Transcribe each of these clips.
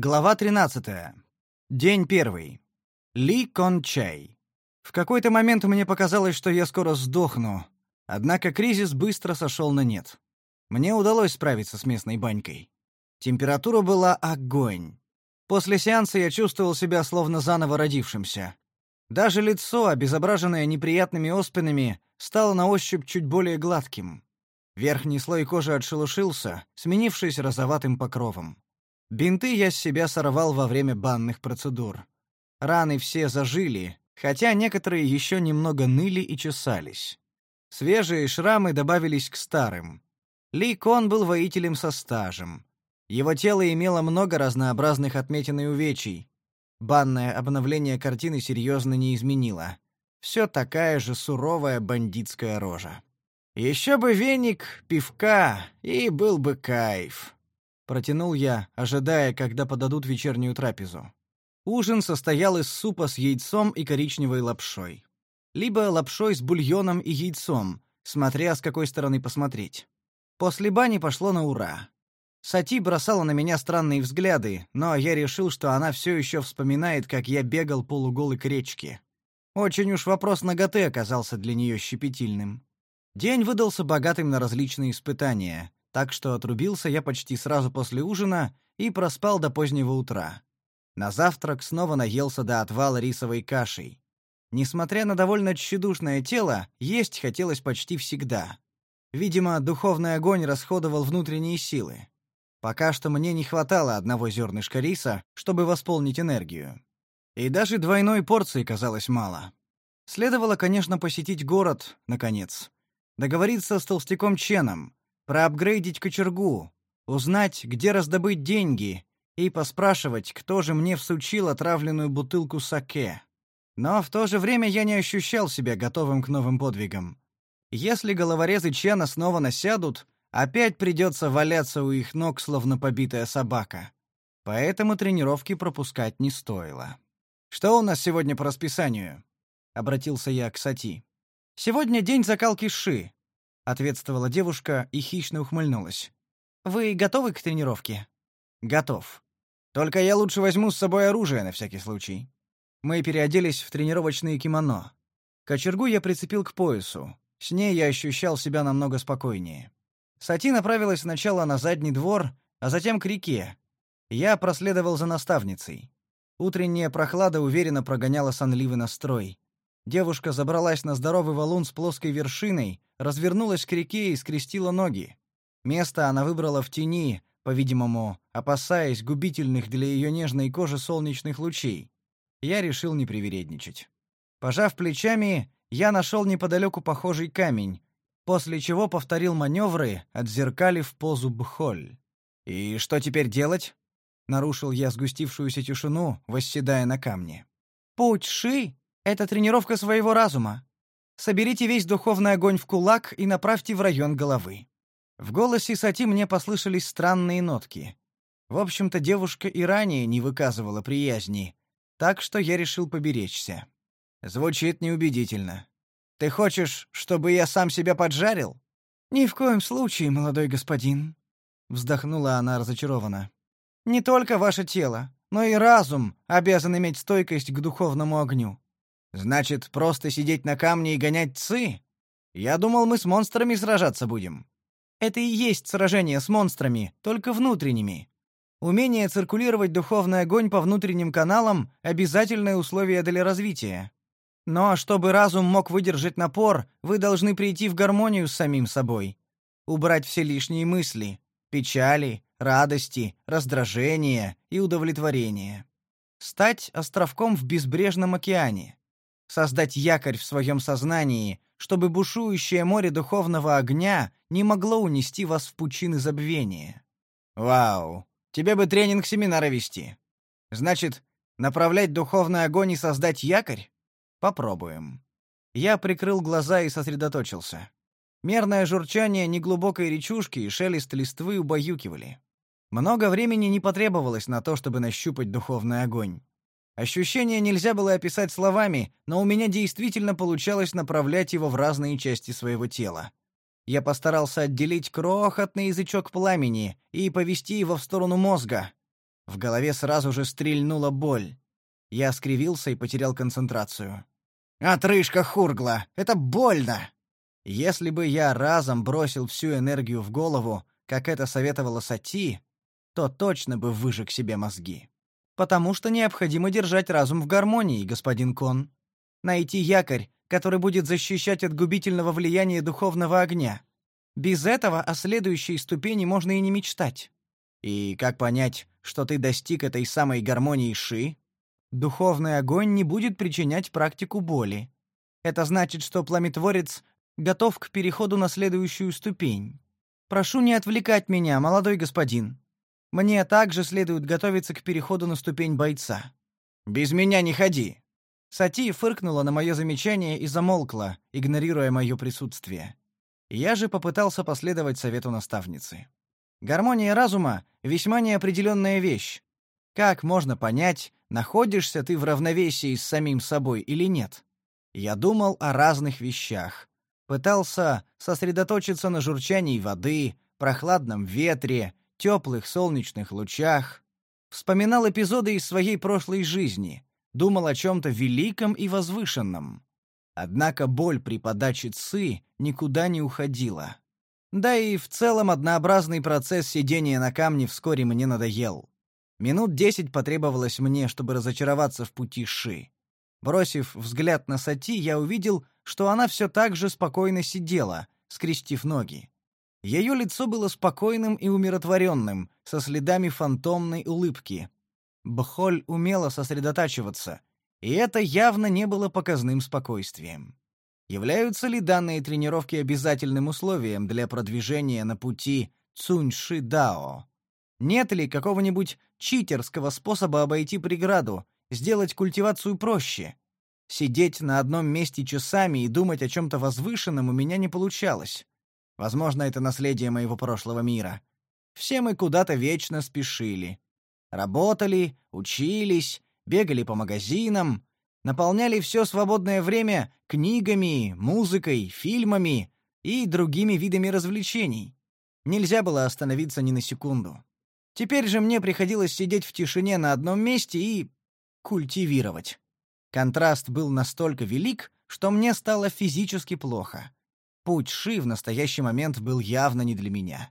Глава 13. День первый. Ли Кон Чай. В какой-то момент мне показалось, что я скоро сдохну, однако кризис быстро сошел на нет. Мне удалось справиться с местной банькой. Температура была огонь. После сеанса я чувствовал себя словно заново родившимся. Даже лицо, обезображенное неприятными оспинами, стало на ощупь чуть более гладким. Верхний слой кожи отшелушился, сменившись розоватым покровом. Бинты я с себя сорвал во время банных процедур. Раны все зажили, хотя некоторые еще немного ныли и чесались. Свежие шрамы добавились к старым. Ли Кон был воителем со стажем. Его тело имело много разнообразных отметин и увечий. Банное обновление картины серьезно не изменило. Все такая же суровая бандитская рожа. Еще бы веник, пивка, и был бы кайф протянул я, ожидая, когда подадут вечернюю трапезу. Ужин состоял из супа с яйцом и коричневой лапшой. Либо лапшой с бульоном и яйцом, смотря с какой стороны посмотреть. После бани пошло на ура. Сати бросала на меня странные взгляды, но я решил, что она все еще вспоминает, как я бегал полуголый к речке. Очень уж вопрос наготы оказался для нее щепетильным. День выдался богатым на различные испытания, так что отрубился я почти сразу после ужина и проспал до позднего утра. На завтрак снова наелся до отвала рисовой кашей. Несмотря на довольно тщедушное тело, есть хотелось почти всегда. Видимо, духовный огонь расходовал внутренние силы. Пока что мне не хватало одного зернышка риса, чтобы восполнить энергию. И даже двойной порции казалось мало. Следовало, конечно, посетить город, наконец. Договориться с толстяком Ченом, проапгрейдить кочергу, узнать, где раздобыть деньги, и поспрашивать, кто же мне всучил отравленную бутылку саке. Но в то же время я не ощущал себя готовым к новым подвигам. Если головорезы Чена снова насядут, опять придется валяться у их ног, словно побитая собака. Поэтому тренировки пропускать не стоило. «Что у нас сегодня по расписанию?» — обратился я к Сати. «Сегодня день закалки ши ответствовала девушка и хищно ухмыльнулась. Вы готовы к тренировке? Готов. Только я лучше возьму с собой оружие на всякий случай. Мы переоделись в тренировочные кимоно. Кочергу я прицепил к поясу. С ней я ощущал себя намного спокойнее. Сати направилась сначала на задний двор, а затем к реке. Я проследовал за наставницей. Утренняя прохлада уверенно прогоняла сонливый настрой. Девушка забралась на здоровый валун с плоской вершиной, развернулась к реке и скрестила ноги. Место она выбрала в тени, по-видимому, опасаясь губительных для ее нежной кожи солнечных лучей. Я решил не привередничать. Пожав плечами, я нашел неподалеку похожий камень, после чего повторил маневры, отзеркалив позу бхоль. «И что теперь делать?» — нарушил я сгустившуюся тишину, восседая на камне. «Путь Ши это тренировка своего разума. Соберите весь духовный огонь в кулак и направьте в район головы. В голосе Сати мне послышались странные нотки. В общем-то, девушка и ранее не выказывала приязни, так что я решил поберечься. Звучит неубедительно. Ты хочешь, чтобы я сам себя поджарил? Ни в коем случае, молодой господин, вздохнула она разочарованно. Не только ваше тело, но и разум обязан иметь стойкость к духовному огню. Значит, просто сидеть на камне и гонять цы? Я думал, мы с монстрами сражаться будем. Это и есть сражение с монстрами, только внутренними. Умение циркулировать духовный огонь по внутренним каналам обязательное условие для развития. Но чтобы разум мог выдержать напор, вы должны прийти в гармонию с самим собой. Убрать все лишние мысли, печали, радости, раздражения и удовлетворения. Стать островком в безбрежном океане создать якорь в своем сознании, чтобы бушующее море духовного огня не могло унести вас в пучины забвения. Вау, тебе бы тренинг семинара вести. Значит, направлять духовный огонь и создать якорь? Попробуем. Я прикрыл глаза и сосредоточился. Мерное журчание неглубокой речушки и шелест листвы убаюкивали. Много времени не потребовалось на то, чтобы нащупать духовный огонь. Ощущение нельзя было описать словами, но у меня действительно получалось направлять его в разные части своего тела. Я постарался отделить крохотный язычок пламени и повести его в сторону мозга. В голове сразу же стрельнула боль. Я скривился и потерял концентрацию. «Отрыжка хургла! Это больно!» Если бы я разом бросил всю энергию в голову, как это советовала Сати, то точно бы выжег себе мозги. Потому что необходимо держать разум в гармонии, господин Кон. Найти якорь, который будет защищать от губительного влияния духовного огня. Без этого о следующей ступени можно и не мечтать. И как понять, что ты достиг этой самой гармонии Ши? Духовный огонь не будет причинять практику боли. Это значит, что пламетворец готов к переходу на следующую ступень. Прошу не отвлекать меня, молодой господин. Мне также следует готовиться к переходу на ступень бойца. Без меня не ходи. Сати фыркнула на мое замечание и замолкла, игнорируя мое присутствие. Я же попытался последовать совету наставницы. Гармония разума весьма неопределенная вещь. Как можно понять, находишься ты в равновесии с самим собой или нет? Я думал о разных вещах. Пытался сосредоточиться на журчании воды, прохладном ветре, теплых солнечных лучах. Вспоминал эпизоды из своей прошлой жизни, думал о чем-то великом и возвышенном. Однако боль при подаче ци никуда не уходила. Да и в целом однообразный процесс сидения на камне вскоре мне надоел. Минут десять потребовалось мне, чтобы разочароваться в пути Ши. Бросив взгляд на Сати, я увидел, что она все так же спокойно сидела, скрестив ноги. Ее лицо было спокойным и умиротворенным, со следами фантомной улыбки. Бхоль умела сосредотачиваться, и это явно не было показным спокойствием. Являются ли данные тренировки обязательным условием для продвижения на пути Цуньши Дао? Нет ли какого-нибудь читерского способа обойти преграду, сделать культивацию проще? Сидеть на одном месте часами и думать о чем-то возвышенном у меня не получалось. Возможно, это наследие моего прошлого мира. Все мы куда-то вечно спешили. Работали, учились, бегали по магазинам, наполняли все свободное время книгами, музыкой, фильмами и другими видами развлечений. Нельзя было остановиться ни на секунду. Теперь же мне приходилось сидеть в тишине на одном месте и культивировать. Контраст был настолько велик, что мне стало физически плохо. Путь Ши в настоящий момент был явно не для меня.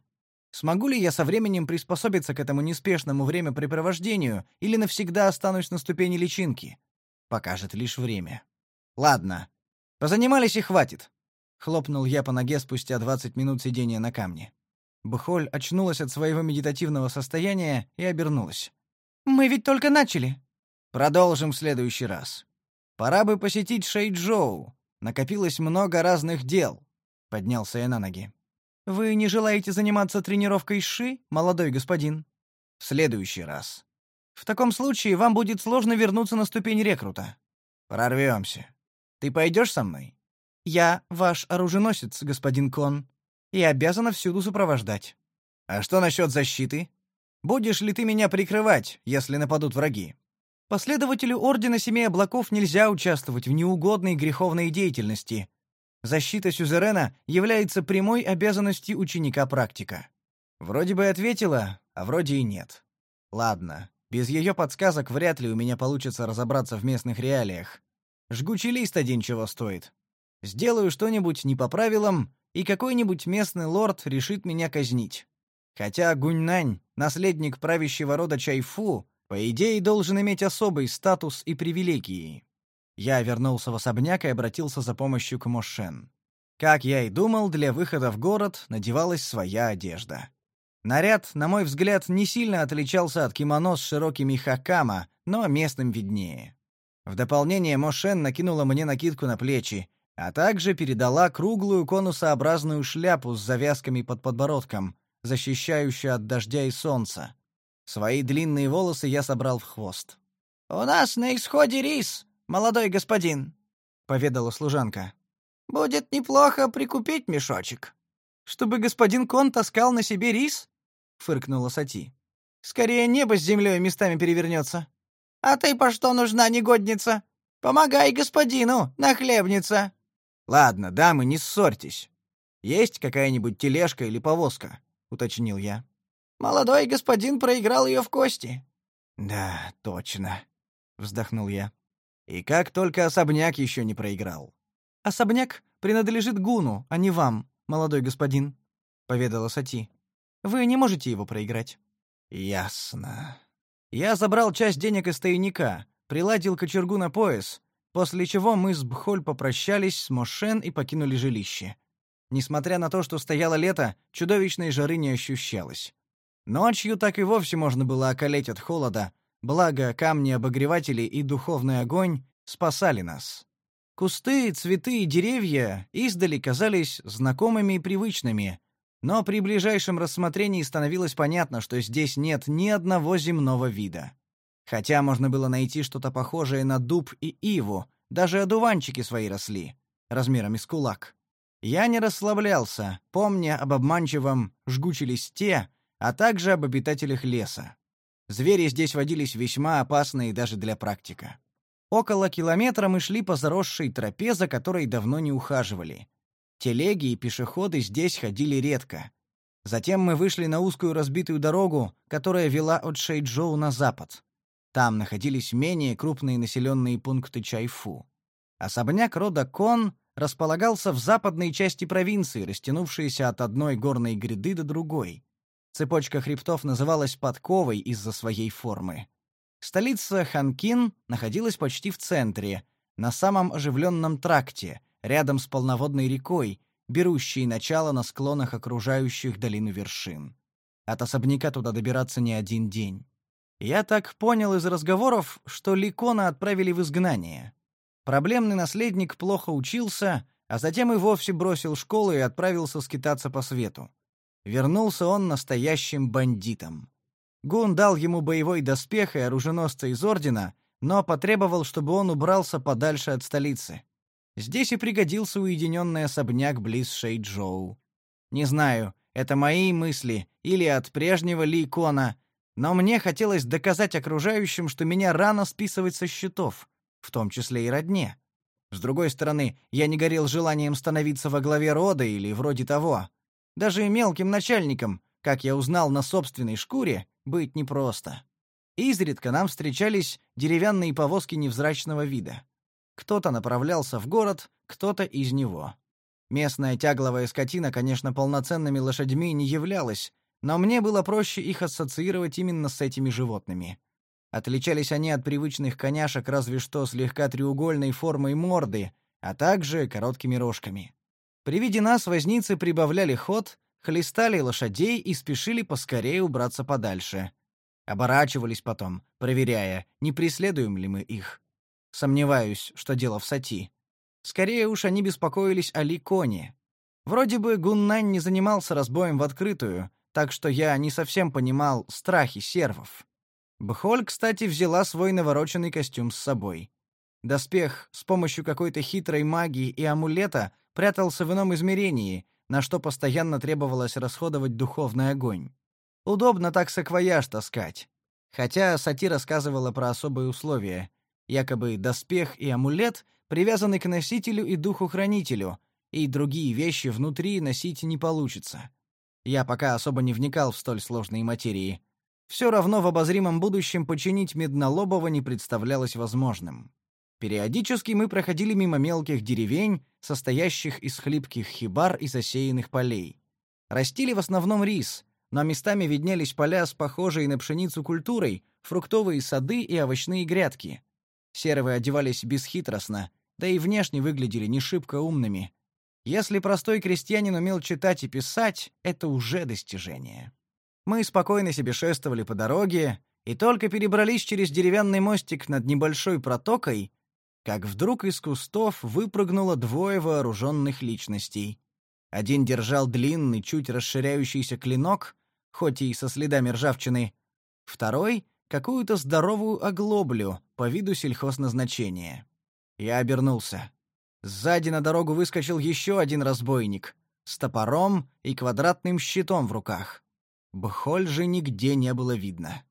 Смогу ли я со временем приспособиться к этому неспешному времяпрепровождению или навсегда останусь на ступени личинки? Покажет лишь время. Ладно. Позанимались и хватит. Хлопнул я по ноге спустя 20 минут сидения на камне. Бхоль очнулась от своего медитативного состояния и обернулась. «Мы ведь только начали». «Продолжим в следующий раз. Пора бы посетить Шэйчжоу. Накопилось много разных дел». Поднялся я на ноги. Вы не желаете заниматься тренировкой ши, молодой господин? В следующий раз. В таком случае вам будет сложно вернуться на ступень рекрута. Прорвемся. Ты пойдешь со мной? Я ваш оруженосец, господин Кон, и обязана всюду сопровождать. А что насчет защиты? Будешь ли ты меня прикрывать, если нападут враги? Последователю Ордена Семи Облаков нельзя участвовать в неугодной греховной деятельности, Защита сюзерена является прямой обязанностью ученика-практика. Вроде бы ответила, а вроде и нет. Ладно, без ее подсказок вряд ли у меня получится разобраться в местных реалиях. Жгучий лист один чего стоит. Сделаю что-нибудь не по правилам, и какой-нибудь местный лорд решит меня казнить. Хотя Гуньнань, наследник правящего рода Чайфу, по идее должен иметь особый статус и привилегии. Я вернулся в особняк и обратился за помощью к Мошен. Как я и думал, для выхода в город надевалась своя одежда. Наряд, на мой взгляд, не сильно отличался от кимоно с широкими хакама, но местным виднее. В дополнение Мошен накинула мне накидку на плечи, а также передала круглую конусообразную шляпу с завязками под подбородком, защищающую от дождя и солнца. Свои длинные волосы я собрал в хвост. «У нас на исходе рис!» Молодой господин, поведала служанка. Будет неплохо прикупить мешочек, чтобы господин Кон таскал на себе рис, фыркнула Сати. Скорее небо с землей местами перевернется. А ты по что нужна, негодница? Помогай господину, нахлебница. Ладно, дамы, не ссорьтесь. Есть какая-нибудь тележка или повозка, уточнил я. Молодой господин проиграл ее в кости. Да, точно, вздохнул я. И как только особняк еще не проиграл. Особняк принадлежит Гуну, а не вам, молодой господин, поведала Сати. Вы не можете его проиграть. Ясно. Я забрал часть денег из тайника, приладил кочергу на пояс, после чего мы с Бхоль попрощались с Мошен и покинули жилище. Несмотря на то, что стояло лето, чудовищной жары не ощущалось. Ночью так и вовсе можно было околеть от холода, благо камни-обогреватели и духовный огонь спасали нас. Кусты, цветы и деревья издали казались знакомыми и привычными, но при ближайшем рассмотрении становилось понятно, что здесь нет ни одного земного вида. Хотя можно было найти что-то похожее на дуб и иву, даже одуванчики свои росли, размерами с кулак. Я не расслаблялся, помня об обманчивом жгуче листе, а также об обитателях леса. Звери здесь водились весьма опасные даже для практика. Около километра мы шли по заросшей тропе, за которой давно не ухаживали. Телеги и пешеходы здесь ходили редко. Затем мы вышли на узкую разбитую дорогу, которая вела от Шэйчжоу на запад. Там находились менее крупные населенные пункты Чайфу. Особняк рода Кон располагался в западной части провинции, растянувшейся от одной горной гряды до другой. Цепочка хребтов называлась подковой из-за своей формы. Столица Ханкин находилась почти в центре, на самом оживленном тракте, рядом с полноводной рекой, берущей начало на склонах окружающих долину вершин. От особняка туда добираться не один день. Я так понял из разговоров, что Ликона отправили в изгнание. Проблемный наследник плохо учился, а затем и вовсе бросил школу и отправился скитаться по свету. Вернулся он настоящим бандитом. Гун дал ему боевой доспех и оруженосца из ордена, но потребовал, чтобы он убрался подальше от столицы. Здесь и пригодился уединенный особняк близ Шейджоу. Не знаю, это мои мысли или от прежнего Ли Кона, но мне хотелось доказать окружающим, что меня рано списывать со счетов в том числе и родне. С другой стороны, я не горел желанием становиться во главе рода или вроде того. Даже мелким начальником, как я узнал на собственной шкуре, быть непросто. Изредка нам встречались деревянные повозки невзрачного вида. Кто-то направлялся в город, кто-то из него. Местная тягловая скотина, конечно, полноценными лошадьми не являлась, но мне было проще их ассоциировать именно с этими животными. Отличались они от привычных коняшек разве что слегка треугольной формой морды, а также короткими рожками. При виде нас возницы прибавляли ход, хлестали лошадей и спешили поскорее убраться подальше. Оборачивались потом, проверяя, не преследуем ли мы их. Сомневаюсь, что дело в сати. Скорее уж они беспокоились о Ликоне. Вроде бы Гуннань не занимался разбоем в открытую, так что я не совсем понимал страхи сервов. Бхоль, кстати, взяла свой навороченный костюм с собой. Доспех с помощью какой-то хитрой магии и амулета прятался в ином измерении, на что постоянно требовалось расходовать духовный огонь. Удобно так саквояж таскать. Хотя Сати рассказывала про особые условия. Якобы доспех и амулет привязаны к носителю и духу-хранителю, и другие вещи внутри носить не получится. Я пока особо не вникал в столь сложные материи. Все равно в обозримом будущем починить Меднолобова не представлялось возможным. Периодически мы проходили мимо мелких деревень, состоящих из хлипких хибар и засеянных полей. Растили в основном рис, но местами виднелись поля с похожей на пшеницу культурой, фруктовые сады и овощные грядки. Сервы одевались бесхитростно, да и внешне выглядели не шибко умными. Если простой крестьянин умел читать и писать, это уже достижение. Мы спокойно себе шествовали по дороге и только перебрались через деревянный мостик над небольшой протокой, как вдруг из кустов выпрыгнуло двое вооруженных личностей. Один держал длинный, чуть расширяющийся клинок, хоть и со следами ржавчины, второй — какую-то здоровую оглоблю по виду сельхозназначения. Я обернулся. Сзади на дорогу выскочил еще один разбойник с топором и квадратным щитом в руках. Бхоль же нигде не было видно.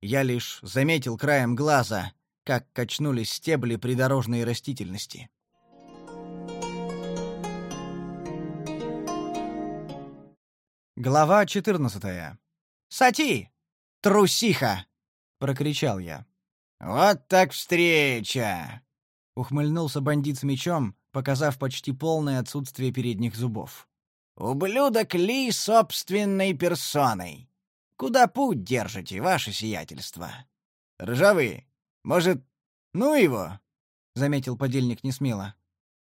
Я лишь заметил краем глаза, как качнулись стебли придорожной растительности. Глава 14. Сати! Трусиха! прокричал я. «Вот так встреча!» — ухмыльнулся бандит с мечом, показав почти полное отсутствие передних зубов. «Ублюдок Ли собственной персоной. Куда путь держите, ваше сиятельство? Ржавый, может, ну его?» — заметил подельник несмело.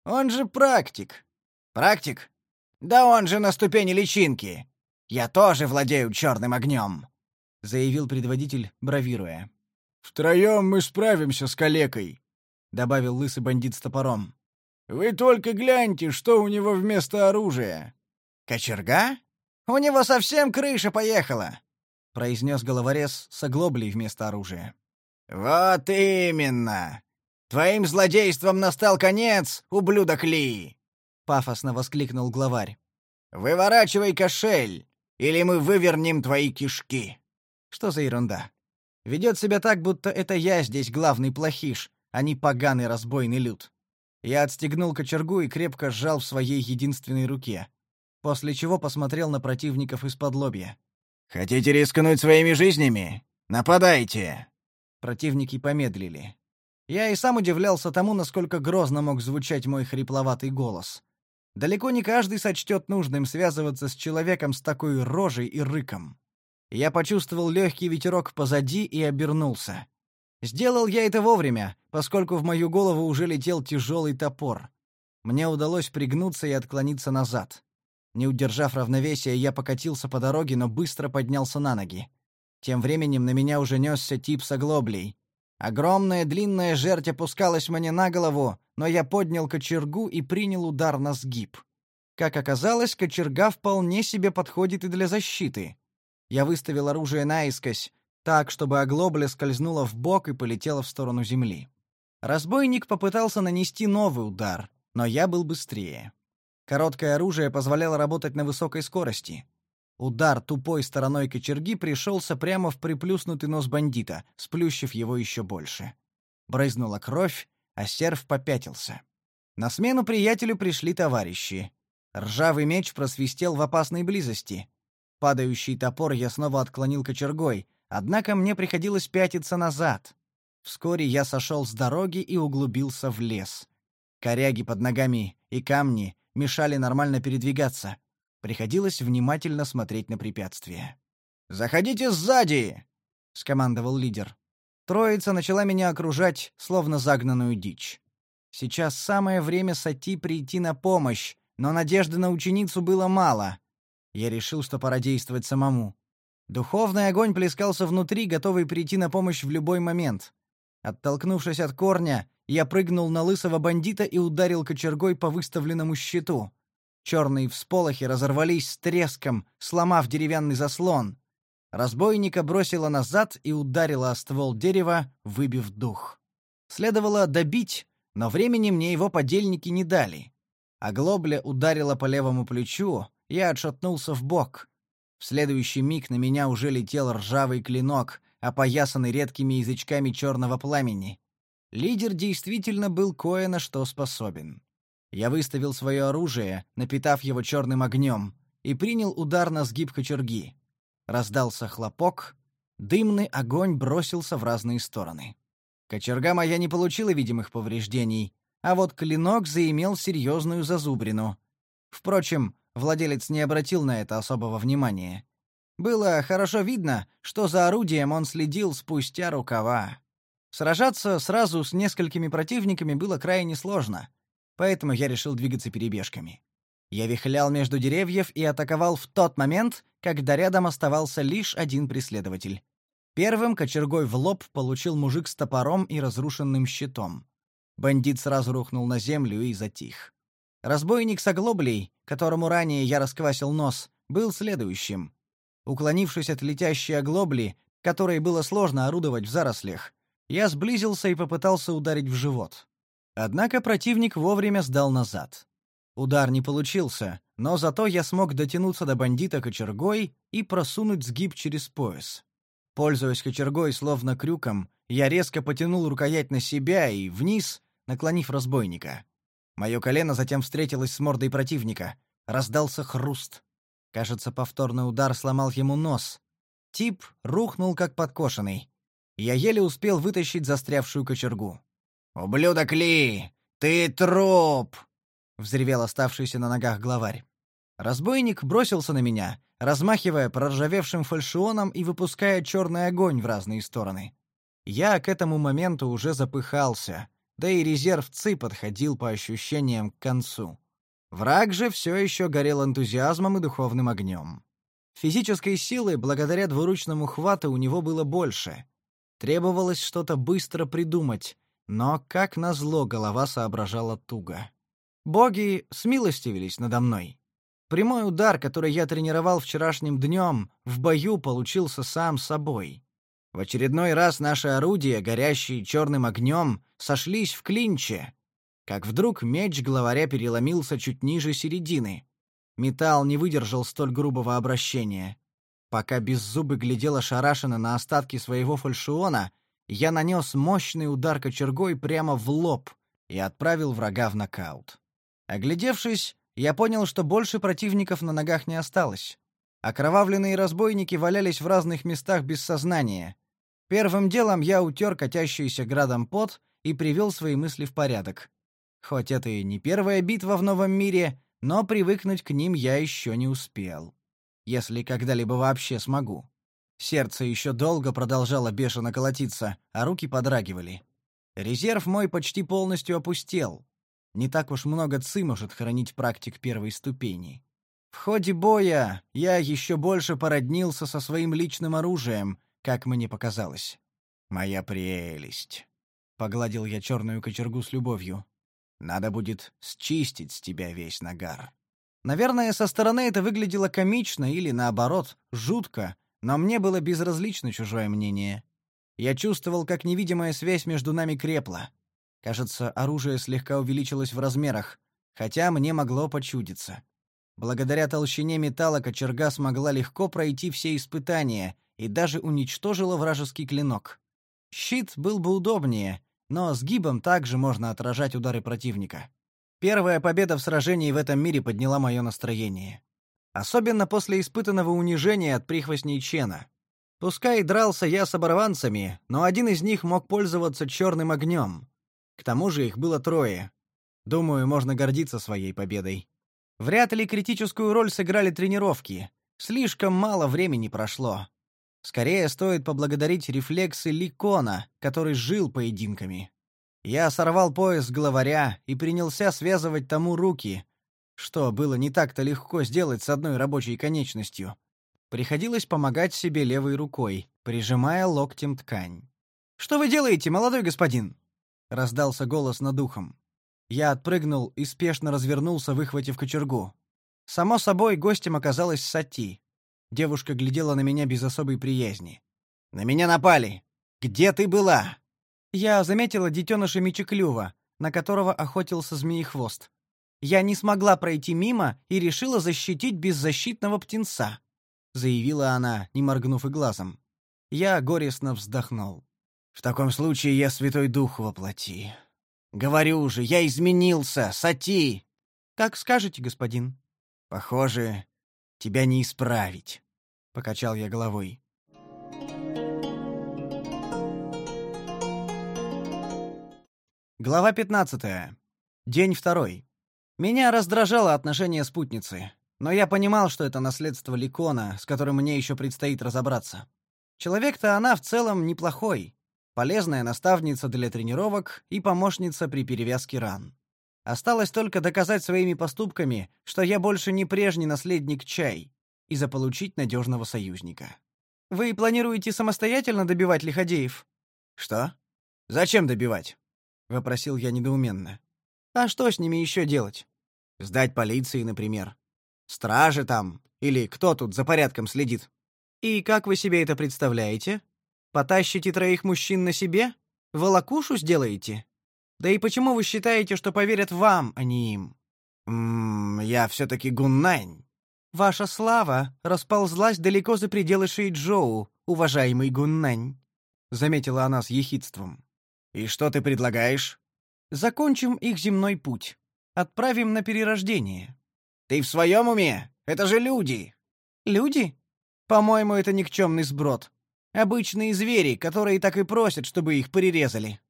«Он же практик». «Практик? Да он же на ступени личинки. Я тоже владею черным огнем», — заявил предводитель, бравируя. «Втроем мы справимся с калекой», — добавил лысый бандит с топором. «Вы только гляньте, что у него вместо оружия». «Кочерга? У него совсем крыша поехала», — произнес головорез с оглоблей вместо оружия. «Вот именно! Твоим злодейством настал конец, ублюдок Ли!» — пафосно воскликнул главарь. «Выворачивай кошель, или мы вывернем твои кишки!» Что за ерунда? Ведет себя так, будто это я здесь главный плохиш, а не поганый разбойный люд. Я отстегнул кочергу и крепко сжал в своей единственной руке, после чего посмотрел на противников из-под лобья. «Хотите рискнуть своими жизнями? Нападайте!» Противники помедлили. Я и сам удивлялся тому, насколько грозно мог звучать мой хрипловатый голос. Далеко не каждый сочтет нужным связываться с человеком с такой рожей и рыком. Я почувствовал легкий ветерок позади и обернулся. Сделал я это вовремя, поскольку в мою голову уже летел тяжелый топор. Мне удалось пригнуться и отклониться назад. Не удержав равновесия, я покатился по дороге, но быстро поднялся на ноги. Тем временем на меня уже несся тип с оглоблей. Огромная длинная жерть опускалась мне на голову, но я поднял кочергу и принял удар на сгиб. Как оказалось, кочерга вполне себе подходит и для защиты. Я выставил оружие наискось, так, чтобы оглобля скользнула в бок и полетела в сторону земли. Разбойник попытался нанести новый удар, но я был быстрее. Короткое оружие позволяло работать на высокой скорости. Удар тупой стороной кочерги пришелся прямо в приплюснутый нос бандита, сплющив его еще больше. Брызнула кровь, а серв попятился. На смену приятелю пришли товарищи. Ржавый меч просвистел в опасной близости. Падающий топор я снова отклонил кочергой, однако мне приходилось пятиться назад. Вскоре я сошел с дороги и углубился в лес. Коряги под ногами и камни мешали нормально передвигаться. Приходилось внимательно смотреть на препятствия. «Заходите сзади!» — скомандовал лидер. Троица начала меня окружать, словно загнанную дичь. Сейчас самое время Сати прийти на помощь, но надежды на ученицу было мало. Я решил, что пора действовать самому. Духовный огонь плескался внутри, готовый прийти на помощь в любой момент. Оттолкнувшись от корня, я прыгнул на лысого бандита и ударил кочергой по выставленному щиту. Черные всполохи разорвались с треском, сломав деревянный заслон. Разбойника бросило назад и ударило о ствол дерева, выбив дух. Следовало добить, но времени мне его подельники не дали. Оглобля ударила по левому плечу, я отшатнулся в бок. В следующий миг на меня уже летел ржавый клинок, опоясанный редкими язычками черного пламени. Лидер действительно был кое на что способен. Я выставил свое оружие, напитав его черным огнем, и принял удар на сгиб кочерги. Раздался хлопок, дымный огонь бросился в разные стороны. Кочерга моя не получила видимых повреждений, а вот клинок заимел серьезную зазубрину. Впрочем, владелец не обратил на это особого внимания. Было хорошо видно, что за орудием он следил спустя рукава. Сражаться сразу с несколькими противниками было крайне сложно поэтому я решил двигаться перебежками. Я вихлял между деревьев и атаковал в тот момент, когда рядом оставался лишь один преследователь. Первым кочергой в лоб получил мужик с топором и разрушенным щитом. Бандит сразу рухнул на землю и затих. Разбойник с оглоблей, которому ранее я расквасил нос, был следующим. Уклонившись от летящей оглобли, которой было сложно орудовать в зарослях, я сблизился и попытался ударить в живот. Однако противник вовремя сдал назад. Удар не получился, но зато я смог дотянуться до бандита кочергой и просунуть сгиб через пояс. Пользуясь кочергой словно крюком, я резко потянул рукоять на себя и вниз, наклонив разбойника. Мое колено затем встретилось с мордой противника. Раздался хруст. Кажется, повторный удар сломал ему нос. Тип рухнул как подкошенный. Я еле успел вытащить застрявшую кочергу. «Ублюдок Ли! Ты труп!» — взревел оставшийся на ногах главарь. Разбойник бросился на меня, размахивая проржавевшим фальшионом и выпуская черный огонь в разные стороны. Я к этому моменту уже запыхался, да и резерв ЦИ подходил по ощущениям к концу. Враг же все еще горел энтузиазмом и духовным огнем. Физической силы, благодаря двуручному хвату, у него было больше. Требовалось что-то быстро придумать, но, как назло, голова соображала туго. Боги смилостивились надо мной. Прямой удар, который я тренировал вчерашним днем, в бою получился сам собой. В очередной раз наши орудия, горящие черным огнем, сошлись в клинче, как вдруг меч главаря переломился чуть ниже середины. Металл не выдержал столь грубого обращения. Пока Беззубый глядел ошарашенно на остатки своего фальшиона, я нанес мощный удар кочергой прямо в лоб и отправил врага в нокаут. Оглядевшись, я понял, что больше противников на ногах не осталось. Окровавленные разбойники валялись в разных местах без сознания. Первым делом я утер катящийся градом пот и привел свои мысли в порядок. Хоть это и не первая битва в новом мире, но привыкнуть к ним я еще не успел. Если когда-либо вообще смогу. Сердце еще долго продолжало бешено колотиться, а руки подрагивали. Резерв мой почти полностью опустел. Не так уж много ци может хранить практик первой ступени. В ходе боя я еще больше породнился со своим личным оружием, как мне показалось. «Моя прелесть!» — погладил я черную кочергу с любовью. Надо будет счистить с тебя весь нагар. Наверное, со стороны это выглядело комично или, наоборот, жутко, но мне было безразлично чужое мнение. Я чувствовал, как невидимая связь между нами крепла. Кажется, оружие слегка увеличилось в размерах, хотя мне могло почудиться. Благодаря толщине металла кочерга смогла легко пройти все испытания и даже уничтожила вражеский клинок. Щит был бы удобнее, но сгибом также можно отражать удары противника. Первая победа в сражении в этом мире подняла мое настроение. Особенно после испытанного унижения от прихвостней Чена. Пускай дрался я с оборванцами, но один из них мог пользоваться черным огнем. К тому же их было трое. Думаю, можно гордиться своей победой. Вряд ли критическую роль сыграли тренировки. Слишком мало времени прошло. Скорее стоит поблагодарить рефлексы Ликона, который жил поединками. Я сорвал пояс главаря и принялся связывать тому руки, что было не так-то легко сделать с одной рабочей конечностью. Приходилось помогать себе левой рукой, прижимая локтем ткань. «Что вы делаете, молодой господин?» — раздался голос над ухом. Я отпрыгнул и спешно развернулся, выхватив кочергу. Само собой, гостем оказалась Сати. Девушка глядела на меня без особой приязни. «На меня напали! Где ты была?» Я заметила детеныша Мечеклюва, на которого охотился змеехвост. Я не смогла пройти мимо и решила защитить беззащитного птенца, заявила она, не моргнув и глазом. Я горестно вздохнул. В таком случае я Святой Дух воплоти. Говорю же, я изменился, Сати. Как скажете, господин. Похоже, тебя не исправить, покачал я головой. Глава 15. День второй. Меня раздражало отношение спутницы, но я понимал, что это наследство Ликона, с которым мне еще предстоит разобраться. Человек-то она в целом неплохой, полезная наставница для тренировок и помощница при перевязке ран. Осталось только доказать своими поступками, что я больше не прежний наследник Чай, и заполучить надежного союзника. Вы планируете самостоятельно добивать лиходеев? Что? Зачем добивать? вопросил я недоуменно. А что с ними еще делать? Сдать полиции, например. Стражи там или кто тут за порядком следит? И как вы себе это представляете? Потащите троих мужчин на себе? Волокушу сделаете? Да и почему вы считаете, что поверят вам, а не им? Мм, я все таки Гуннань. Ваша слава расползлась далеко за пределы Шейджоу, уважаемый Гуннань, заметила она с ехидством. И что ты предлагаешь? Закончим их земной путь. Отправим на перерождение. Ты в своем уме? Это же люди. Люди? По-моему, это никчемный сброд. Обычные звери, которые так и просят, чтобы их прирезали.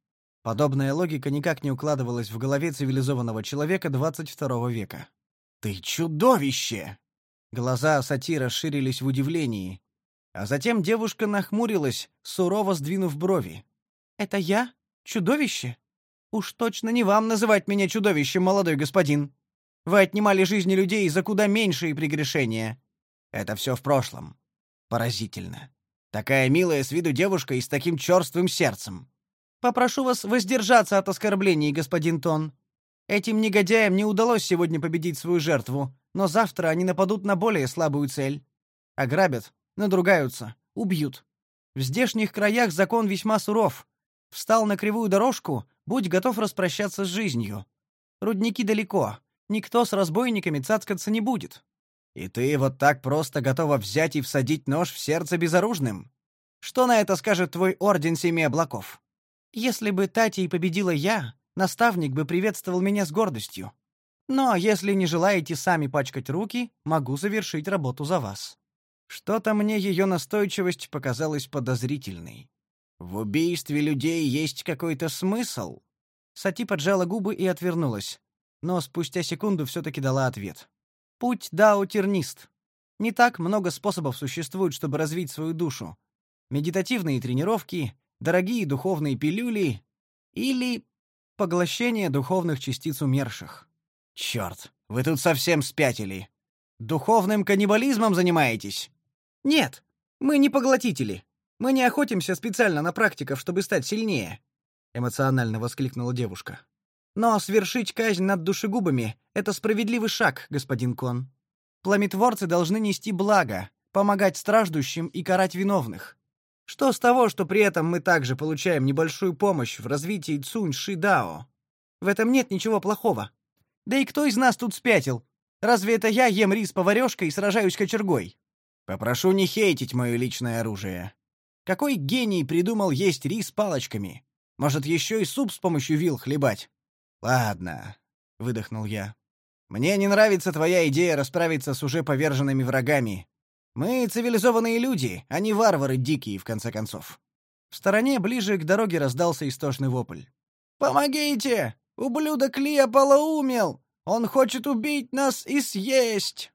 Подобная логика никак не укладывалась в голове цивилизованного человека 22 века. «Ты чудовище!» Глаза сатира расширились в удивлении, а затем девушка нахмурилась, сурово сдвинув брови. «Это я? Чудовище? Уж точно не вам называть меня чудовищем, молодой господин. Вы отнимали жизни людей за куда меньшие прегрешения. Это все в прошлом. Поразительно. Такая милая с виду девушка и с таким черствым сердцем. Попрошу вас воздержаться от оскорблений, господин Тон. Этим негодяям не удалось сегодня победить свою жертву, но завтра они нападут на более слабую цель. Ограбят, надругаются, убьют. В здешних краях закон весьма суров. Встал на кривую дорожку, будь готов распрощаться с жизнью. Рудники далеко, никто с разбойниками цацкаться не будет. И ты вот так просто готова взять и всадить нож в сердце безоружным? Что на это скажет твой орден семи облаков? Если бы Тати победила я, наставник бы приветствовал меня с гордостью. Но если не желаете сами пачкать руки, могу завершить работу за вас. Что-то мне ее настойчивость показалась подозрительной. В убийстве людей есть какой-то смысл? Сати поджала губы и отвернулась, но спустя секунду все таки дала ответ. Путь дао-тернист. Не так много способов существует, чтобы развить свою душу. Медитативные тренировки, дорогие духовные пилюли или поглощение духовных частиц умерших. Черт, вы тут совсем спятили. Духовным каннибализмом занимаетесь? Нет, мы не поглотители. Мы не охотимся специально на практиков, чтобы стать сильнее, эмоционально воскликнула девушка. Но свершить казнь над душегубами это справедливый шаг, господин Кон. Пламетворцы должны нести благо, помогать страждущим и карать виновных. Что с того, что при этом мы также получаем небольшую помощь в развитии Цунь Ши Дао? В этом нет ничего плохого. Да и кто из нас тут спятил? Разве это я ем рис поварёшкой и сражаюсь кочергой? Попрошу не хейтить моё личное оружие. Какой гений придумал есть рис палочками? Может, ещё и суп с помощью вил хлебать? Ладно, выдохнул я. Мне не нравится твоя идея расправиться с уже поверженными врагами. Мы цивилизованные люди, а не варвары дикие, в конце концов. В стороне, ближе к дороге, раздался истошный вопль. «Помогите! Ублюдок Ли ополоумел! Он хочет убить нас и съесть!»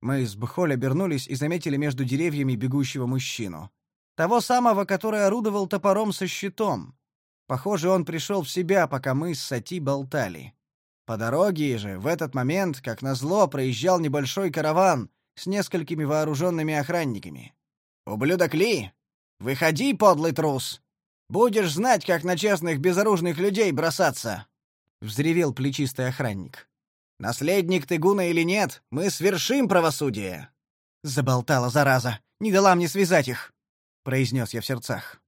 Мы с Бхоль обернулись и заметили между деревьями бегущего мужчину. Того самого, который орудовал топором со щитом. Похоже, он пришел в себя, пока мы с Сати болтали. По дороге же, в этот момент, как назло, проезжал небольшой караван, с несколькими вооруженными охранниками. «Ублюдок Ли! Выходи, подлый трус! Будешь знать, как на честных безоружных людей бросаться!» — взревел плечистый охранник. «Наследник ты Гуна или нет, мы свершим правосудие!» «Заболтала, зараза! Не дала мне связать их!» — произнес я в сердцах.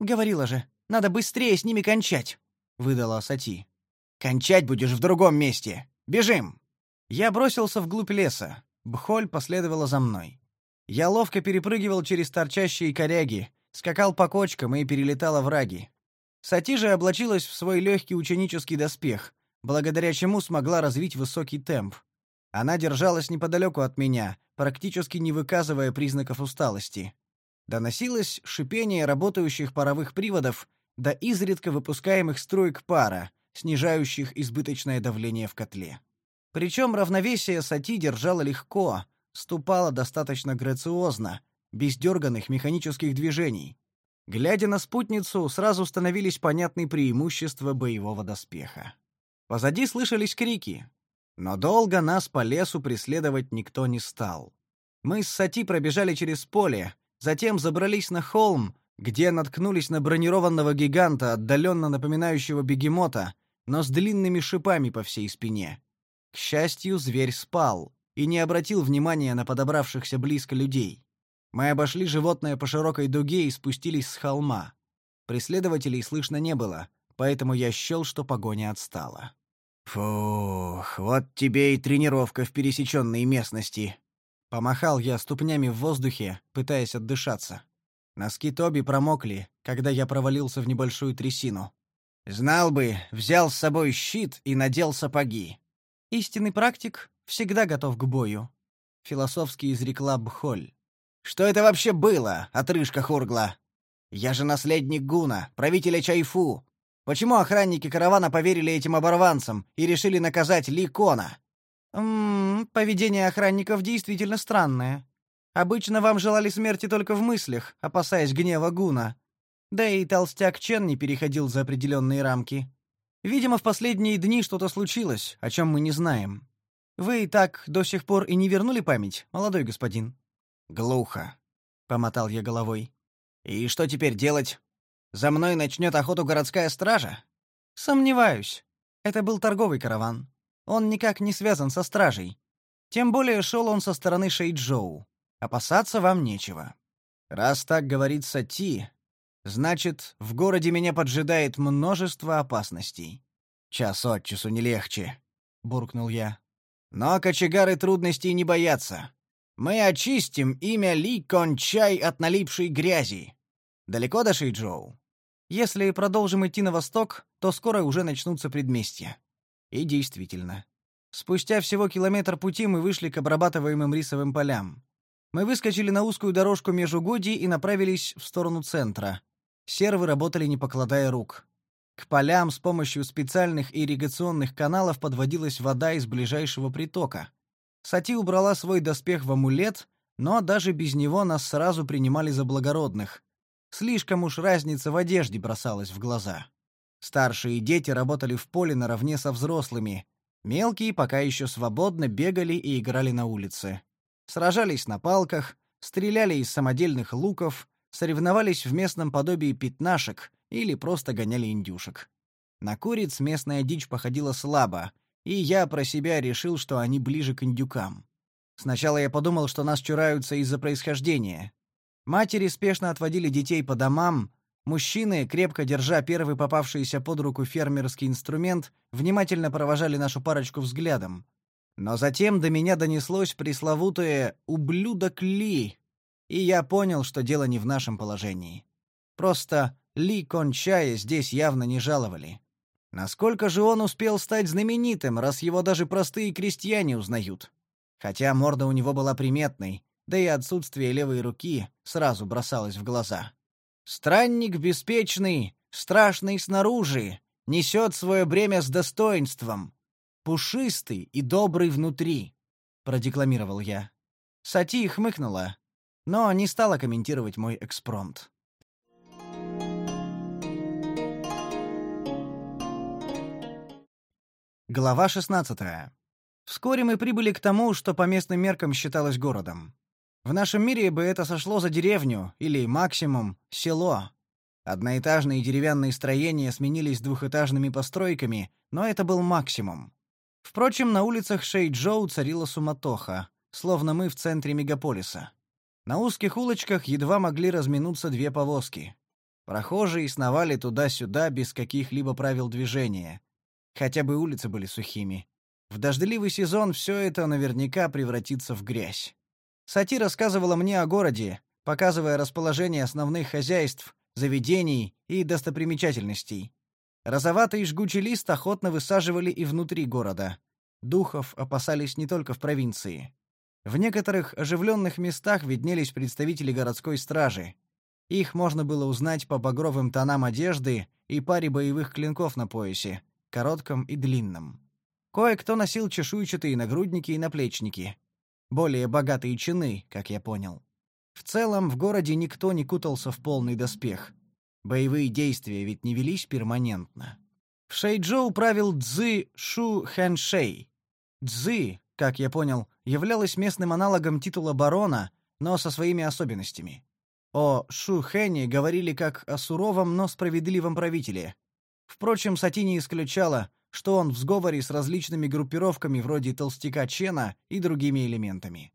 «Говорила же, надо быстрее с ними кончать!» — выдала Сати. «Кончать будешь в другом месте! Бежим!» Я бросился вглубь леса. Бхоль последовала за мной. Я ловко перепрыгивал через торчащие коряги, скакал по кочкам и перелетал овраги. Сати же облачилась в свой легкий ученический доспех, благодаря чему смогла развить высокий темп. Она держалась неподалеку от меня, практически не выказывая признаков усталости. Доносилось шипение работающих паровых приводов да изредка выпускаемых струек пара, снижающих избыточное давление в котле. Причем равновесие Сати держала легко, ступала достаточно грациозно, без дерганных механических движений. Глядя на спутницу, сразу становились понятны преимущества боевого доспеха. Позади слышались крики, но долго нас по лесу преследовать никто не стал. Мы с Сати пробежали через поле, затем забрались на холм, где наткнулись на бронированного гиганта, отдаленно напоминающего бегемота, но с длинными шипами по всей спине. К счастью, зверь спал и не обратил внимания на подобравшихся близко людей. Мы обошли животное по широкой дуге и спустились с холма. Преследователей слышно не было, поэтому я счел, что погоня отстала. «Фух, вот тебе и тренировка в пересеченной местности!» Помахал я ступнями в воздухе, пытаясь отдышаться. Носки Тоби промокли, когда я провалился в небольшую трясину. «Знал бы, взял с собой щит и надел сапоги. Истинный практик всегда готов к бою, философски изрекла Бхоль. Что это вообще было, отрыжка Хургла? Я же наследник Гуна, правителя Чайфу. Почему охранники каравана поверили этим оборванцам и решили наказать Ли Кона? Ммм, поведение охранников действительно странное. Обычно вам желали смерти только в мыслях, опасаясь гнева Гуна. Да и толстяк Чен не переходил за определенные рамки. Видимо, в последние дни что-то случилось, о чем мы не знаем. Вы и так до сих пор и не вернули память, молодой господин. Глухо, помотал я головой. И что теперь делать? За мной начнет охоту городская стража? Сомневаюсь. Это был торговый караван. Он никак не связан со стражей. Тем более шел он со стороны Шейджоу. Опасаться вам нечего. Раз так говорит Сати, значит, в городе меня поджидает множество опасностей. Час от часу не легче, буркнул я. Но кочегары трудностей не боятся. Мы очистим имя Ли Кончай от налипшей грязи. Далеко до Шейджоу? Если продолжим идти на восток, то скоро уже начнутся предместья. И действительно. Спустя всего километр пути мы вышли к обрабатываемым рисовым полям. Мы выскочили на узкую дорожку между угодий и направились в сторону центра. Сервы работали не покладая рук. К полям с помощью специальных ирригационных каналов подводилась вода из ближайшего притока. Сати убрала свой доспех в амулет, но даже без него нас сразу принимали за благородных. Слишком уж разница в одежде бросалась в глаза. Старшие дети работали в поле наравне со взрослыми. Мелкие пока еще свободно бегали и играли на улице сражались на палках, стреляли из самодельных луков, соревновались в местном подобии пятнашек или просто гоняли индюшек. На куриц местная дичь походила слабо, и я про себя решил, что они ближе к индюкам. Сначала я подумал, что нас чураются из-за происхождения. Матери спешно отводили детей по домам, мужчины, крепко держа первый попавшийся под руку фермерский инструмент, внимательно провожали нашу парочку взглядом. Но затем до меня донеслось пресловутое «ублюдок Ли», и я понял, что дело не в нашем положении. Просто Ли Кончая здесь явно не жаловали. Насколько же он успел стать знаменитым, раз его даже простые крестьяне узнают? Хотя морда у него была приметной, да и отсутствие левой руки сразу бросалось в глаза. Странник беспечный, страшный снаружи, несет свое бремя с достоинством, пушистый и добрый внутри», — продекламировал я. Сати хмыкнула, но не стала комментировать мой экспромт. Глава 16. Вскоре мы прибыли к тому, что по местным меркам считалось городом. В нашем мире бы это сошло за деревню или максимум село. Одноэтажные деревянные строения сменились двухэтажными постройками, но это был максимум. Впрочем, на улицах Шейджоу царила суматоха, словно мы в центре мегаполиса. На узких улочках едва могли разминуться две повозки. Прохожие сновали туда-сюда без каких-либо правил движения. Хотя бы улицы были сухими. В дождливый сезон все это наверняка превратится в грязь. Сати рассказывала мне о городе, показывая расположение основных хозяйств, заведений и достопримечательностей. Розоватый жгучий лист охотно высаживали и внутри города. Духов опасались не только в провинции. В некоторых оживленных местах виднелись представители городской стражи. Их можно было узнать по багровым тонам одежды и паре боевых клинков на поясе, коротком и длинном. Кое-кто носил чешуйчатые нагрудники и наплечники. Более богатые чины, как я понял. В целом, в городе никто не кутался в полный доспех. Боевые действия ведь не велись перманентно. В Шэйчжоу правил Цзы Шу Хэншэй. Цзы, как я понял, являлась местным аналогом титула барона, но со своими особенностями. О Шу Хэне говорили как о суровом, но справедливом правителе. Впрочем, Сати не исключала, что он в сговоре с различными группировками вроде Толстяка Чена и другими элементами.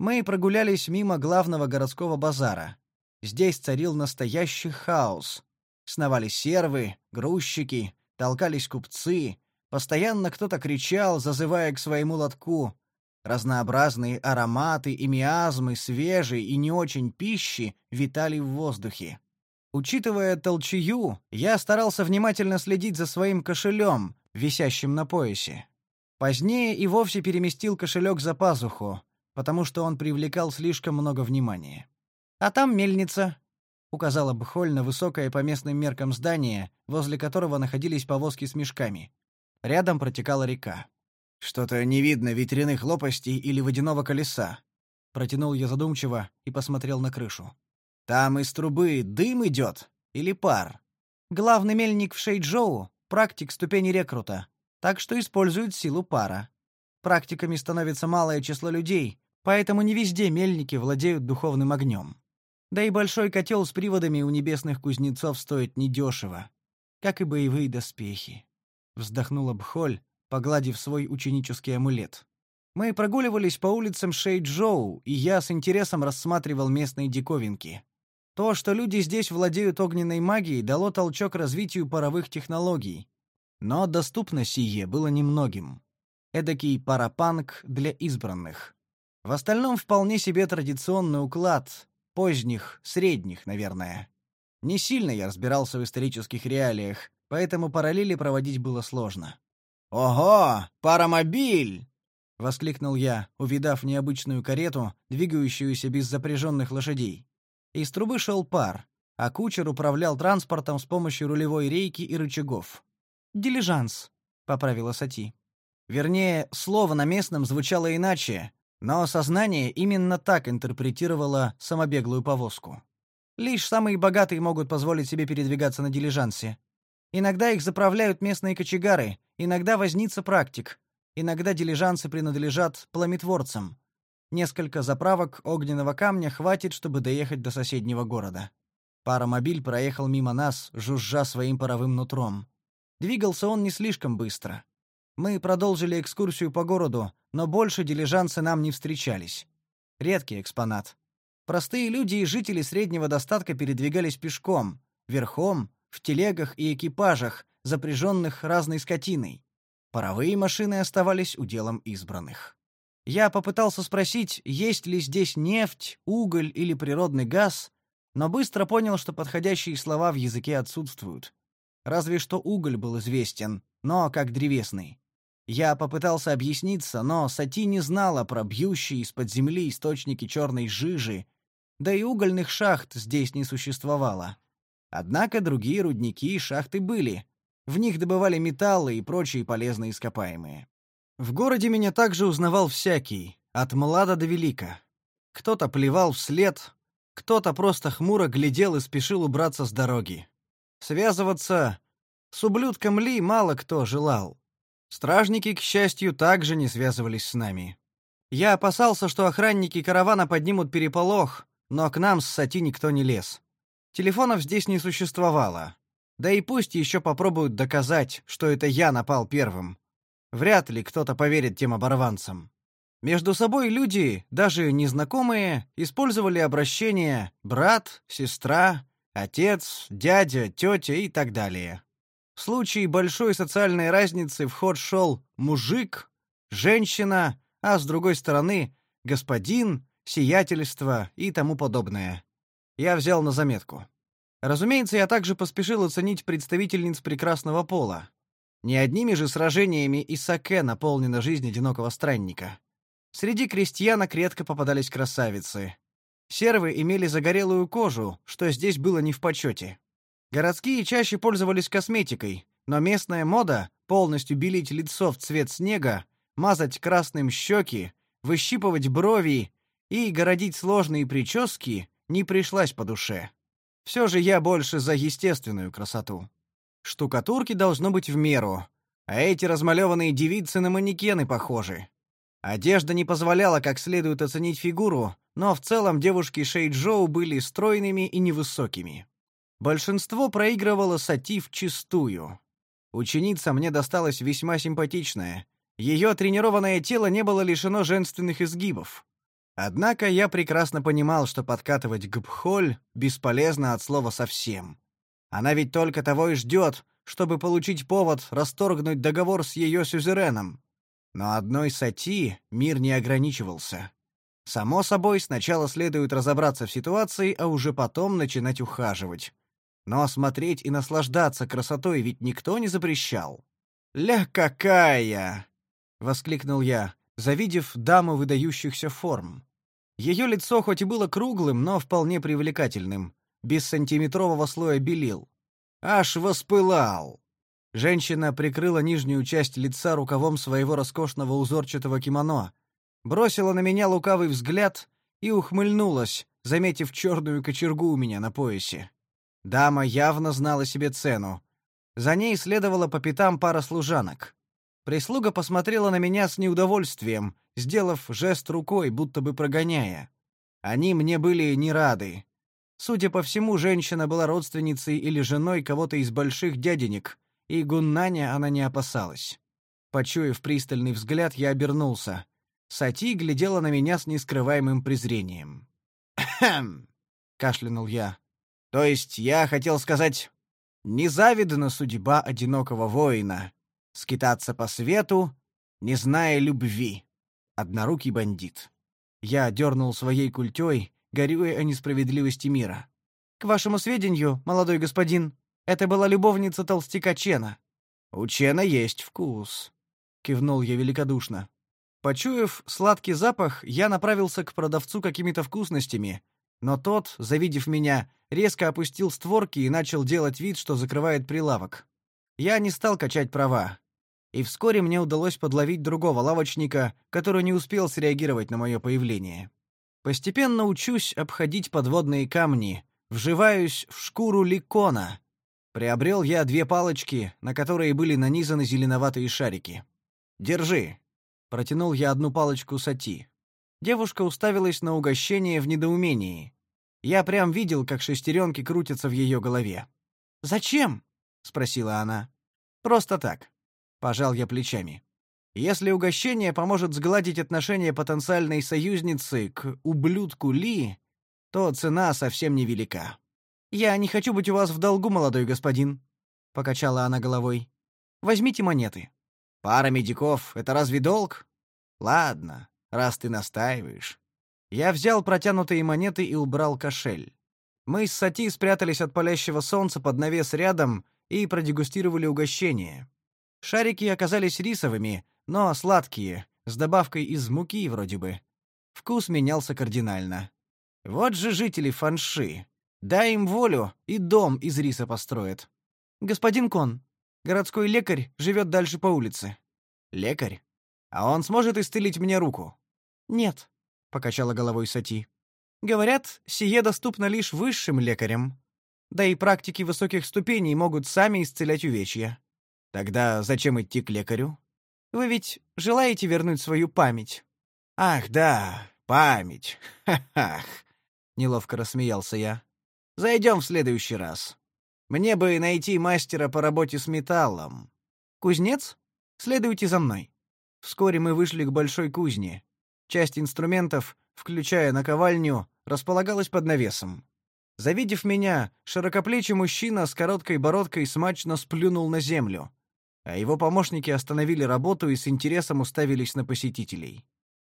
Мы прогулялись мимо главного городского базара. Здесь царил настоящий хаос. Сновали сервы, грузчики, толкались купцы, постоянно кто-то кричал, зазывая к своему лотку. Разнообразные ароматы и миазмы свежей и не очень пищи витали в воздухе. Учитывая толчью, я старался внимательно следить за своим кошелем, висящим на поясе. Позднее и вовсе переместил кошелек за пазуху, потому что он привлекал слишком много внимания. А там мельница. указала Бхоль на высокое по местным меркам здание, возле которого находились повозки с мешками. Рядом протекала река. Что-то не видно ветряных лопастей или водяного колеса. Протянул я задумчиво и посмотрел на крышу. Там из трубы дым идет или пар? Главный мельник в Шейджоу — практик ступени рекрута, так что использует силу пара. Практиками становится малое число людей, поэтому не везде мельники владеют духовным огнем. Да и большой котел с приводами у небесных кузнецов стоит недешево, как и боевые доспехи. Вздохнула Бхоль, погладив свой ученический амулет. Мы прогуливались по улицам Шейджоу, и я с интересом рассматривал местные диковинки. То, что люди здесь владеют огненной магией, дало толчок развитию паровых технологий. Но доступно сие было немногим. Эдакий парапанк для избранных. В остальном вполне себе традиционный уклад, поздних, средних, наверное. Не сильно я разбирался в исторических реалиях, поэтому параллели проводить было сложно. «Ого, паромобиль!» — воскликнул я, увидав необычную карету, двигающуюся без запряженных лошадей. Из трубы шел пар, а кучер управлял транспортом с помощью рулевой рейки и рычагов. «Дилижанс», — поправила Сати. Вернее, слово на местном звучало иначе, но сознание именно так интерпретировало самобеглую повозку. Лишь самые богатые могут позволить себе передвигаться на дилижансе. Иногда их заправляют местные кочегары, иногда возница практик, иногда дилижансы принадлежат пламетворцам. Несколько заправок огненного камня хватит, чтобы доехать до соседнего города. Паромобиль проехал мимо нас, жужжа своим паровым нутром. Двигался он не слишком быстро. Мы продолжили экскурсию по городу, но больше дилижансы нам не встречались. Редкий экспонат. Простые люди и жители среднего достатка передвигались пешком, верхом, в телегах и экипажах, запряженных разной скотиной. Паровые машины оставались уделом избранных. Я попытался спросить, есть ли здесь нефть, уголь или природный газ, но быстро понял, что подходящие слова в языке отсутствуют. Разве что уголь был известен, но как древесный. Я попытался объясниться, но Сати не знала про бьющие из-под земли источники черной жижи, да и угольных шахт здесь не существовало. Однако другие рудники и шахты были. В них добывали металлы и прочие полезные ископаемые. В городе меня также узнавал всякий, от млада до велика. Кто-то плевал вслед, кто-то просто хмуро глядел и спешил убраться с дороги. Связываться с ублюдком Ли мало кто желал. Стражники, к счастью, также не связывались с нами. Я опасался, что охранники каравана поднимут переполох, но к нам с Сати никто не лез. Телефонов здесь не существовало. Да и пусть еще попробуют доказать, что это я напал первым. Вряд ли кто-то поверит тем оборванцам. Между собой люди, даже незнакомые, использовали обращения «брат», «сестра», «отец», «дядя», «тетя» и так далее. В случае большой социальной разницы в ход шел мужик, женщина, а с другой стороны господин, сиятельство и тому подобное. Я взял на заметку. Разумеется, я также поспешил оценить представительниц прекрасного пола. Не одними же сражениями и саке наполнена жизнь одинокого странника. Среди крестьянок редко попадались красавицы. Сервы имели загорелую кожу, что здесь было не в почете. Городские чаще пользовались косметикой, но местная мода полностью белить лицо в цвет снега, мазать красным щеки, выщипывать брови и городить сложные прически не пришлась по душе. Все же я больше за естественную красоту. Штукатурки должно быть в меру, а эти размалеванные девицы на манекены похожи. Одежда не позволяла как следует оценить фигуру, но в целом девушки Шейджоу были стройными и невысокими. Большинство проигрывало Сати вчистую. Ученица мне досталась весьма симпатичная. Ее тренированное тело не было лишено женственных изгибов. Однако я прекрасно понимал, что подкатывать к Бхоль бесполезно от слова совсем. Она ведь только того и ждет, чтобы получить повод расторгнуть договор с ее сюзереном. Но одной Сати мир не ограничивался. Само собой, сначала следует разобраться в ситуации, а уже потом начинать ухаживать. Но смотреть и наслаждаться красотой ведь никто не запрещал. «Ля какая!» — воскликнул я, завидев даму выдающихся форм. Ее лицо хоть и было круглым, но вполне привлекательным, без сантиметрового слоя белил. Аж воспылал. Женщина прикрыла нижнюю часть лица рукавом своего роскошного узорчатого кимоно, бросила на меня лукавый взгляд и ухмыльнулась, заметив черную кочергу у меня на поясе. Дама явно знала себе цену. За ней следовала по пятам пара служанок. Прислуга посмотрела на меня с неудовольствием, сделав жест рукой, будто бы прогоняя. Они мне были не рады. Судя по всему, женщина была родственницей или женой кого-то из больших дяденек, и гуннаня она не опасалась. Почуяв пристальный взгляд, я обернулся. Сати глядела на меня с нескрываемым презрением. «Хм!» — кашлянул я. «То есть я хотел сказать, незавидна судьба одинокого воина, скитаться по свету, не зная любви. Однорукий бандит». Я дернул своей культей, горюя о несправедливости мира. «К вашему сведению, молодой господин, это была любовница толстяка Чена». «У Чена есть вкус», — кивнул я великодушно. Почуяв сладкий запах, я направился к продавцу какими-то вкусностями, но тот, завидев меня, резко опустил створки и начал делать вид, что закрывает прилавок. Я не стал качать права. И вскоре мне удалось подловить другого лавочника, который не успел среагировать на мое появление. Постепенно учусь обходить подводные камни, вживаюсь в шкуру ликона. Приобрел я две палочки, на которые были нанизаны зеленоватые шарики. Держи. Протянул я одну палочку Сати. Девушка уставилась на угощение в недоумении. Я прям видел, как шестеренки крутятся в ее голове. «Зачем?» — спросила она. «Просто так». Пожал я плечами. Если угощение поможет сгладить отношение потенциальной союзницы к ублюдку Ли, то цена совсем невелика. «Я не хочу быть у вас в долгу, молодой господин», — покачала она головой. «Возьмите монеты». «Пара медиков — это разве долг?» «Ладно, раз ты настаиваешь». Я взял протянутые монеты и убрал кошель. Мы с Сати спрятались от палящего солнца под навес рядом и продегустировали угощение. Шарики оказались рисовыми, но сладкие, с добавкой из муки вроде бы. Вкус менялся кардинально. Вот же жители Фанши. Дай им волю, и дом из риса построят. Господин Кон, городской лекарь живет дальше по улице. Лекарь? А он сможет исцелить мне руку? Нет, покачала головой Сати. Говорят, сие доступно лишь высшим лекарям. Да и практики высоких ступеней могут сами исцелять увечья. Тогда зачем идти к лекарю? Вы ведь желаете вернуть свою память? Ах, да, память. Ха-ха. Неловко рассмеялся я. Зайдем в следующий раз. Мне бы найти мастера по работе с металлом. Кузнец? Следуйте за мной. Вскоре мы вышли к большой кузне. Часть инструментов, включая наковальню, располагалась под навесом. Завидев меня, широкоплечий мужчина с короткой бородкой смачно сплюнул на землю а его помощники остановили работу и с интересом уставились на посетителей.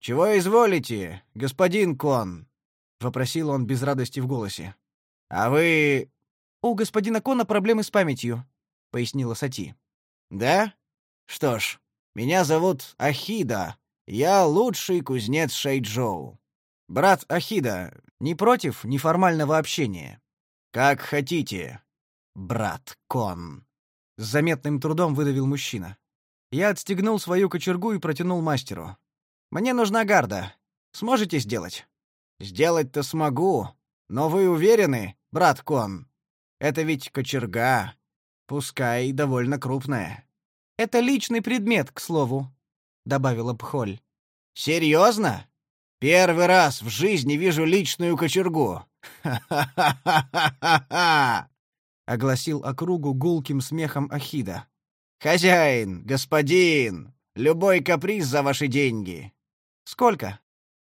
«Чего изволите, господин Кон?» — вопросил он без радости в голосе. «А вы...» «У господина Кона проблемы с памятью», — пояснила Сати. «Да? Что ж, меня зовут Ахида. Я лучший кузнец Шейджоу. Брат Ахида, не против неформального общения?» «Как хотите, брат Кон». С заметным трудом выдавил мужчина. Я отстегнул свою кочергу и протянул мастеру. Мне нужна гарда. Сможете сделать? Сделать-то смогу. Но вы уверены, брат Кон? Это ведь кочерга, пускай и довольно крупная. Это личный предмет, к слову, добавила Пхоль. Серьезно? Первый раз в жизни вижу личную кочергу. Ха-ха-ха-ха-ха! Огласил округу гулким смехом Ахида. Хозяин, господин, любой каприз за ваши деньги. Сколько?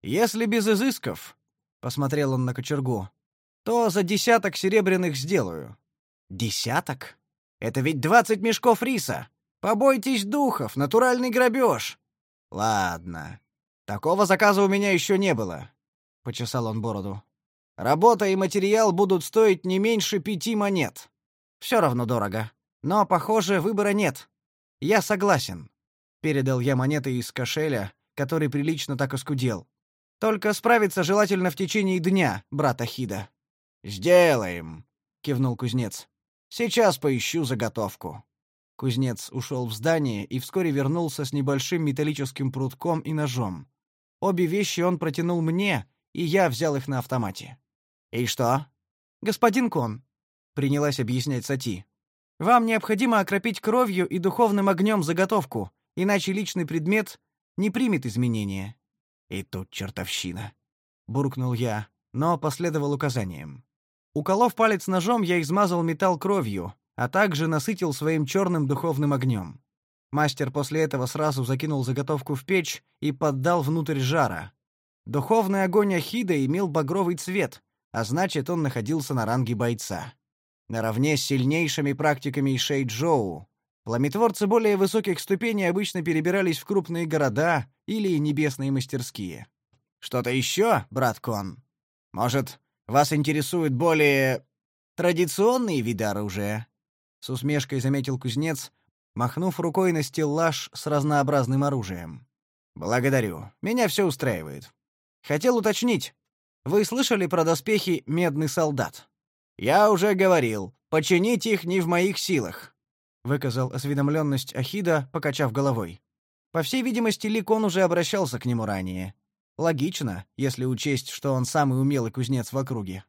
Если без изысков, посмотрел он на кочергу, то за десяток серебряных сделаю. Десяток? Это ведь двадцать мешков риса. Побойтесь духов, натуральный грабеж. Ладно. Такого заказа у меня еще не было, почесал он бороду. Работа и материал будут стоить не меньше пяти монет. Все равно дорого. Но, похоже, выбора нет. Я согласен. Передал я монеты из кошеля, который прилично так оскудел. Только справиться желательно в течение дня, брат Ахида. «Сделаем», — кивнул кузнец. «Сейчас поищу заготовку». Кузнец ушел в здание и вскоре вернулся с небольшим металлическим прутком и ножом. Обе вещи он протянул мне, и я взял их на автомате. «И что?» «Господин Кон», — принялась объяснять Сати, — «вам необходимо окропить кровью и духовным огнем заготовку, иначе личный предмет не примет изменения». «И тут чертовщина», — буркнул я, но последовал указаниям. Уколов палец ножом, я измазал металл кровью, а также насытил своим черным духовным огнем. Мастер после этого сразу закинул заготовку в печь и поддал внутрь жара. Духовный огонь Ахида имел багровый цвет, а значит, он находился на ранге бойца. Наравне с сильнейшими практиками из Шэйчжоу, пламетворцы более высоких ступеней обычно перебирались в крупные города или небесные мастерские. Что-то еще, брат Кон? Может, вас интересуют более традиционные виды оружия? с усмешкой заметил кузнец, махнув рукой на стеллаж с разнообразным оружием. Благодарю. Меня все устраивает. Хотел уточнить. Вы слышали про доспехи Медный солдат? Я уже говорил, починить их не в моих силах, выказал осведомленность Ахида, покачав головой. По всей видимости, Ликон уже обращался к нему ранее. Логично, если учесть, что он самый умелый кузнец в округе.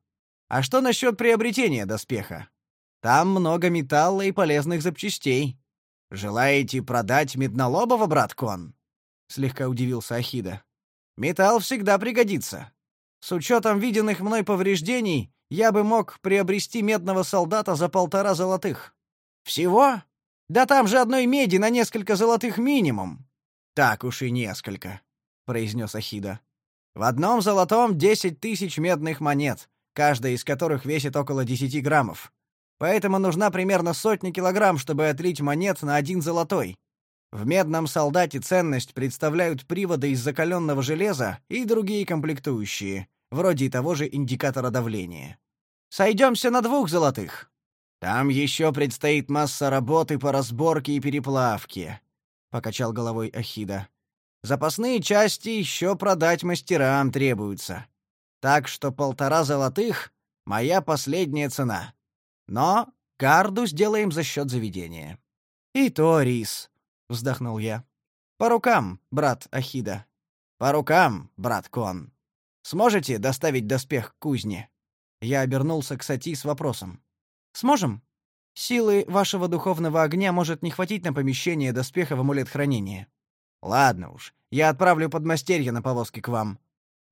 А что насчет приобретения доспеха? Там много металла и полезных запчастей. Желаете продать меднолобого, брат Кон? Слегка удивился Ахида. Металл всегда пригодится. С учетом виденных мной повреждений, я бы мог приобрести медного солдата за полтора золотых. Всего? Да там же одной меди на несколько золотых минимум. Так уж и несколько, произнес Ахида. В одном золотом десять тысяч медных монет, каждая из которых весит около десяти граммов. Поэтому нужна примерно сотня килограмм, чтобы отлить монет на один золотой. В медном солдате ценность представляют приводы из закаленного железа и другие комплектующие, вроде того же индикатора давления. Сойдемся на двух золотых. Там еще предстоит масса работы по разборке и переплавке, покачал головой Ахида. Запасные части еще продать мастерам требуются. Так что полтора золотых моя последняя цена. Но карду сделаем за счет заведения. И то рис, вздохнул я. По рукам, брат Ахида. По рукам, брат Кон. Сможете доставить доспех к кузне? Я обернулся к Сати с вопросом. Сможем? Силы вашего духовного огня может не хватить на помещение доспеха в амулет хранения. Ладно уж, я отправлю подмастерья на повозке к вам.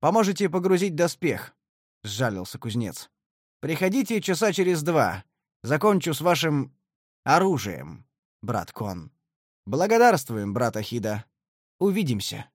Поможете погрузить доспех, сжалился кузнец. Приходите часа через два. Закончу с вашим оружием, брат Кон. Благодарствуем, брат Ахида. Увидимся.